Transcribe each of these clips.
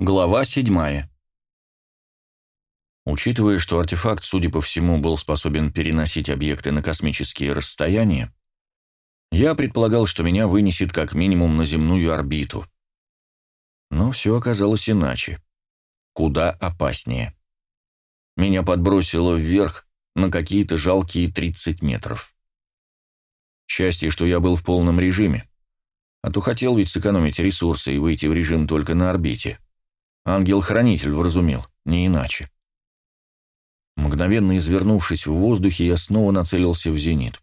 Глава седьмая. Учитывая, что артефакт, судя по всему, был способен переносить объекты на космические расстояния, я предполагал, что меня вынесет как минимум на земную орбиту. Но все оказалось иначе. Куда опаснее. Меня подбросило вверх на какие-то жалкие 30 метров. Счастье, что я был в полном режиме, а то хотел ведь сэкономить ресурсы и выйти в режим только на орбите. Ангел-хранитель вразумил, не иначе. Мгновенно извернувшись в воздухе, я снова нацелился в зенит.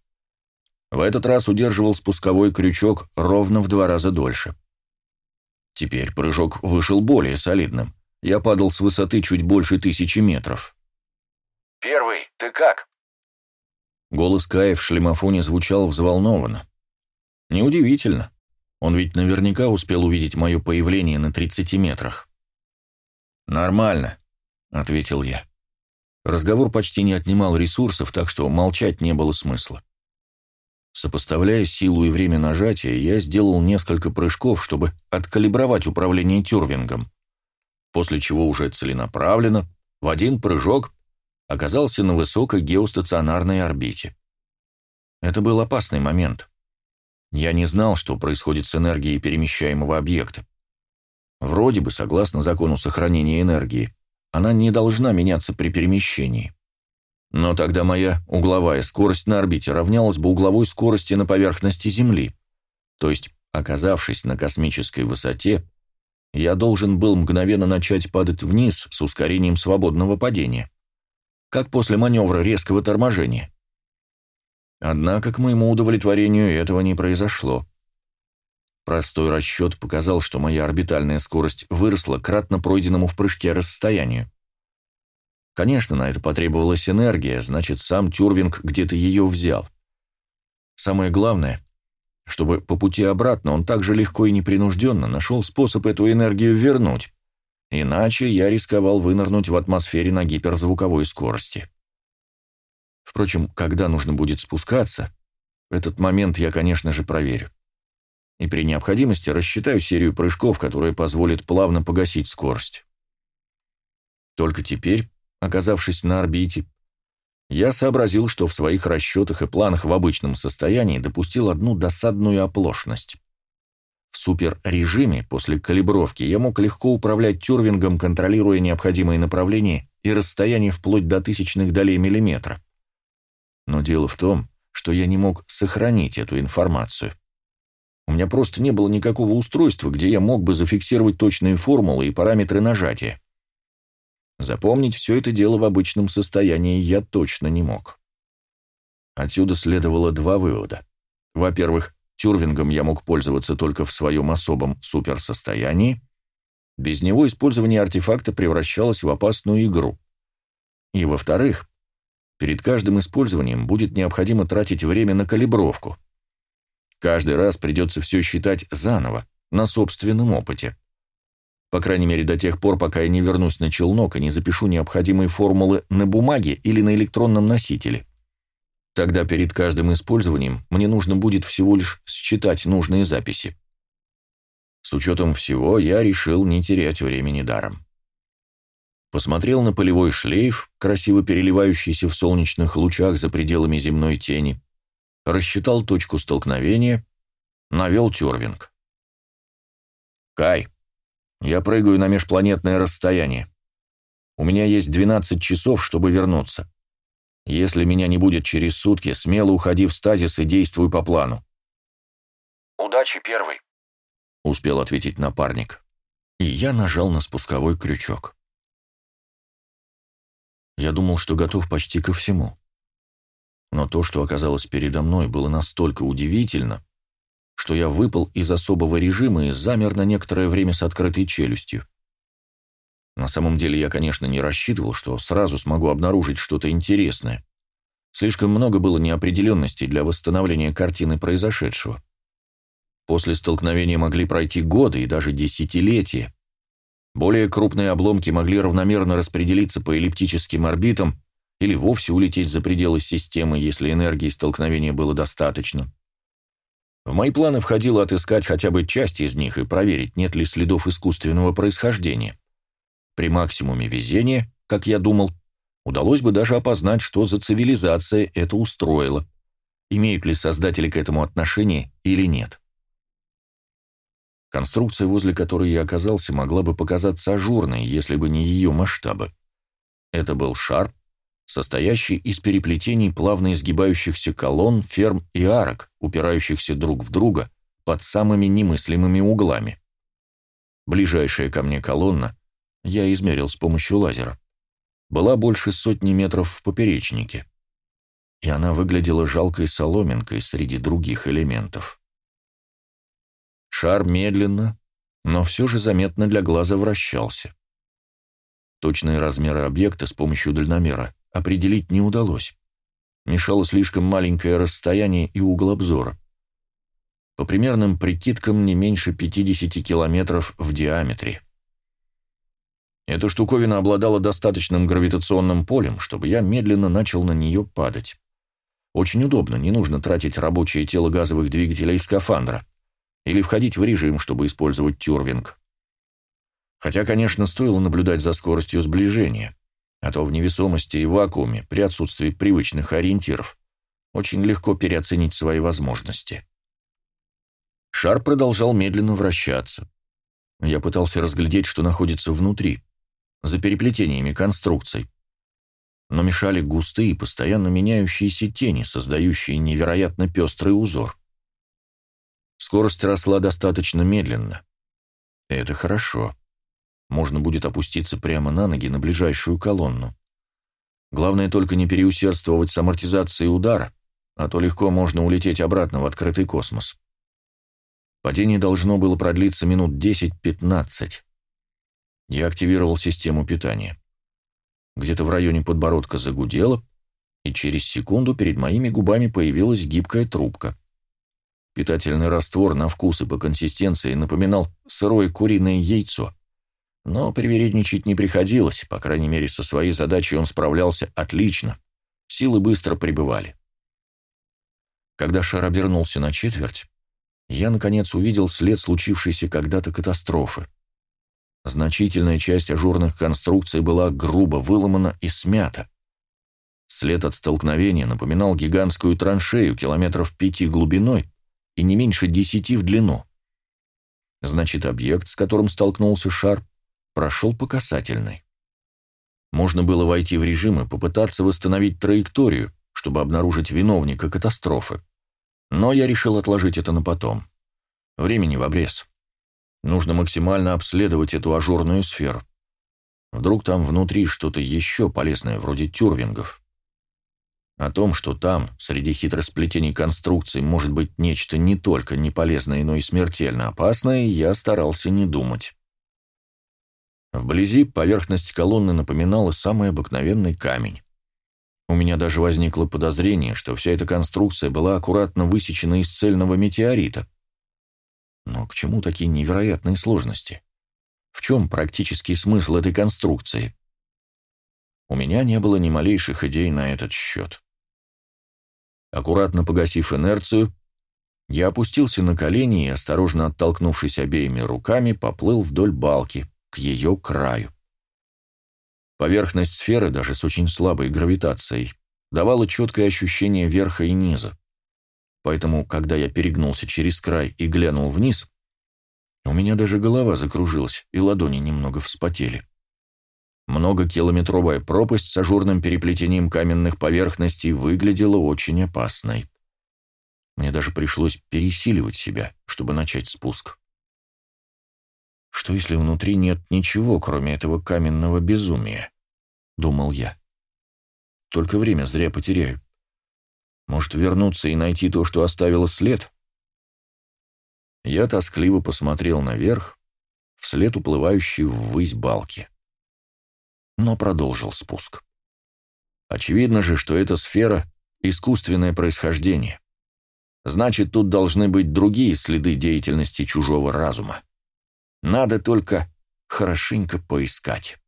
В этот раз удерживал спусковой крючок ровно в два раза дольше. Теперь прыжок вышел более солидным. Я падал с высоты чуть больше тысячи метров. «Первый, ты как?» Голос Кая в шлемофоне звучал взволнованно. Неудивительно. Он ведь наверняка успел увидеть мое появление на 30 метрах. «Нормально», — ответил я. Разговор почти не отнимал ресурсов, так что молчать не было смысла. Сопоставляя силу и время нажатия, я сделал несколько прыжков, чтобы откалибровать управление тюрвингом, после чего уже целенаправленно, в один прыжок, оказался на высокой геостационарной орбите. Это был опасный момент. Я не знал, что происходит с энергией перемещаемого объекта. Вроде бы, согласно закону сохранения энергии, она не должна меняться при перемещении. Но тогда моя угловая скорость на орбите равнялась бы угловой скорости на поверхности Земли. То есть, оказавшись на космической высоте, я должен был мгновенно начать падать вниз с ускорением свободного падения. Как после маневра резкого торможения. Однако, к моему удовлетворению, этого не произошло. Простой расчет показал, что моя орбитальная скорость выросла кратно пройденному в прыжке расстоянию. Конечно, на это потребовалась энергия, значит, сам Тюрвинг где-то ее взял. Самое главное, чтобы по пути обратно он так же легко и непринужденно нашел способ эту энергию вернуть, иначе я рисковал вынырнуть в атмосфере на гиперзвуковой скорости. Впрочем, когда нужно будет спускаться, этот момент я, конечно же, проверю и при необходимости рассчитаю серию прыжков, которая позволит плавно погасить скорость. Только теперь, оказавшись на орбите, я сообразил, что в своих расчетах и планах в обычном состоянии допустил одну досадную оплошность. В суперрежиме после калибровки я мог легко управлять тюрвингом, контролируя необходимые направления и расстояние вплоть до тысячных долей миллиметра. Но дело в том, что я не мог сохранить эту информацию. У меня просто не было никакого устройства, где я мог бы зафиксировать точные формулы и параметры нажатия. Запомнить все это дело в обычном состоянии я точно не мог. Отсюда следовало два вывода. Во-первых, тюрвингом я мог пользоваться только в своем особом суперсостоянии. Без него использование артефакта превращалось в опасную игру. И во-вторых, перед каждым использованием будет необходимо тратить время на калибровку — Каждый раз придется все считать заново, на собственном опыте. По крайней мере, до тех пор, пока я не вернусь на челнок и не запишу необходимые формулы на бумаге или на электронном носителе. Тогда перед каждым использованием мне нужно будет всего лишь считать нужные записи. С учетом всего, я решил не терять времени даром. Посмотрел на полевой шлейф, красиво переливающийся в солнечных лучах за пределами земной тени, рассчитал точку столкновения, навел тюрвинг. «Кай, я прыгаю на межпланетное расстояние. У меня есть 12 часов, чтобы вернуться. Если меня не будет через сутки, смело уходи в стазис и действуй по плану». «Удачи, первый», — успел ответить напарник. И я нажал на спусковой крючок. Я думал, что готов почти ко всему. Но то, что оказалось передо мной, было настолько удивительно, что я выпал из особого режима и замер на некоторое время с открытой челюстью. На самом деле я, конечно, не рассчитывал, что сразу смогу обнаружить что-то интересное. Слишком много было неопределенностей для восстановления картины произошедшего. После столкновения могли пройти годы и даже десятилетия. Более крупные обломки могли равномерно распределиться по эллиптическим орбитам или вовсе улететь за пределы системы, если энергии столкновения было достаточно. В мои планы входило отыскать хотя бы часть из них и проверить, нет ли следов искусственного происхождения. При максимуме везения, как я думал, удалось бы даже опознать, что за цивилизация это устроила, имеют ли создатели к этому отношение или нет. Конструкция, возле которой я оказался, могла бы показаться ажурной, если бы не ее масштабы. Это был шар, состоящий из переплетений плавно изгибающихся колонн, ферм и арок, упирающихся друг в друга под самыми немыслимыми углами. Ближайшая ко мне колонна я измерил с помощью лазера. Была больше сотни метров в поперечнике. И она выглядела жалкой соломинкой среди других элементов. Шар медленно, но все же заметно для глаза вращался. Точные размеры объекта с помощью дальномера определить не удалось. Мешало слишком маленькое расстояние и угол обзора. По примерным прикидкам, не меньше 50 километров в диаметре. Эта штуковина обладала достаточным гравитационным полем, чтобы я медленно начал на нее падать. Очень удобно, не нужно тратить рабочее тело газовых двигателей скафандра или входить в режим, чтобы использовать тюрвинг. Хотя, конечно, стоило наблюдать за скоростью сближения, а то в невесомости и вакууме, при отсутствии привычных ориентиров, очень легко переоценить свои возможности. Шар продолжал медленно вращаться. Я пытался разглядеть, что находится внутри, за переплетениями конструкций. Но мешали густые, постоянно меняющиеся тени, создающие невероятно пестрый узор. Скорость росла достаточно медленно. Это хорошо. Можно будет опуститься прямо на ноги на ближайшую колонну. Главное только не переусердствовать с амортизацией удара, а то легко можно улететь обратно в открытый космос. Падение должно было продлиться минут 10-15. Я активировал систему питания. Где-то в районе подбородка загудело, и через секунду перед моими губами появилась гибкая трубка. Питательный раствор на вкус и по консистенции напоминал сырое куриное яйцо. Но привередничать не приходилось, по крайней мере, со своей задачей он справлялся отлично. Силы быстро прибывали. Когда шар обернулся на четверть, я, наконец, увидел след случившейся когда-то катастрофы. Значительная часть ажурных конструкций была грубо выломана и смята. След от столкновения напоминал гигантскую траншею километров пяти глубиной и не меньше десяти в длину. Значит, объект, с которым столкнулся шар, прошел по касательной. Можно было войти в режим и попытаться восстановить траекторию, чтобы обнаружить виновника катастрофы. Но я решил отложить это на потом. Времени в обрез. Нужно максимально обследовать эту ажурную сферу. Вдруг там внутри что-то еще полезное, вроде тюрвингов. О том, что там, среди хитросплетений конструкций, может быть нечто не только неполезное, но и смертельно опасное, я старался не думать. Вблизи поверхность колонны напоминала самый обыкновенный камень. У меня даже возникло подозрение, что вся эта конструкция была аккуратно высечена из цельного метеорита. Но к чему такие невероятные сложности? В чем практический смысл этой конструкции? У меня не было ни малейших идей на этот счет. Аккуратно погасив инерцию, я опустился на колени и, осторожно оттолкнувшись обеими руками, поплыл вдоль балки, к ее краю. Поверхность сферы, даже с очень слабой гравитацией, давала четкое ощущение верха и низа. Поэтому, когда я перегнулся через край и глянул вниз, у меня даже голова закружилась, и ладони немного вспотели. Многокилометровая пропасть с ажурным переплетением каменных поверхностей выглядела очень опасной. Мне даже пришлось пересиливать себя, чтобы начать спуск. «Что, если внутри нет ничего, кроме этого каменного безумия?» — думал я. «Только время зря потеряю. Может, вернуться и найти то, что оставило след?» Я тоскливо посмотрел наверх, вслед уплывающей ввысь балки но продолжил спуск. Очевидно же, что эта сфера — искусственное происхождение. Значит, тут должны быть другие следы деятельности чужого разума. Надо только хорошенько поискать.